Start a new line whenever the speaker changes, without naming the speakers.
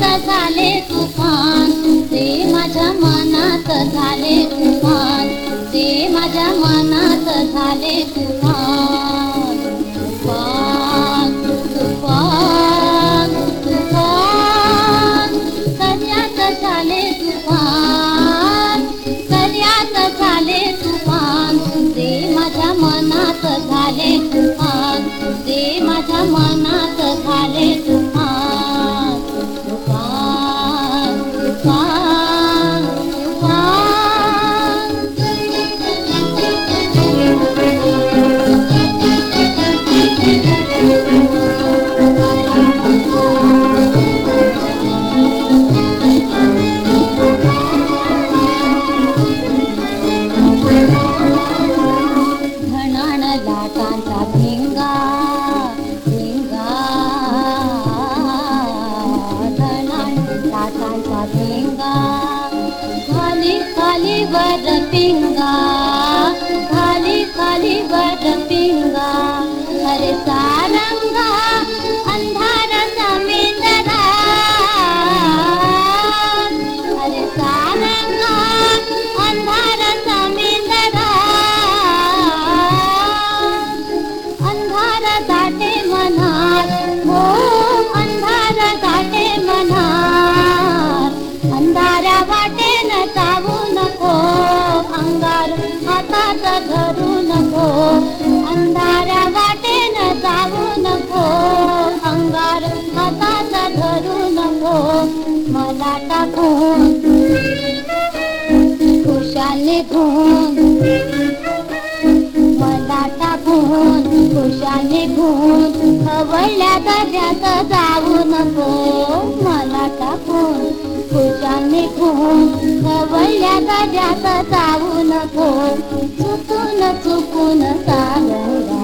झाले तुफान. ते माझ्या मनात झाले तुफान. ते माझ्या मनात झाले तुफान. तुफान तुफान तुफान. झाले तुफान. दर्यात झाले तुफान. ते माझ्या मनात झाले तुफान. ते माझ्या मनात झाले तुफान खाली खाली वर पिंगा खाली खाली वर पिंगा अरे सारंगा मला टाकून खुशाने धुवून मदाटा टाकून खुशाने घुन खवळल्या दर्यात जाऊ नको. मला टाकून खुशाने घुन खवळल्या दर्यात जाऊ नको. चुकून चुकून सारंगा